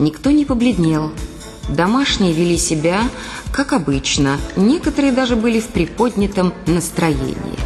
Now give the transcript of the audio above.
Никто не побледнел. Домашние вели себя, как обычно, некоторые даже были в приподнятом настроении.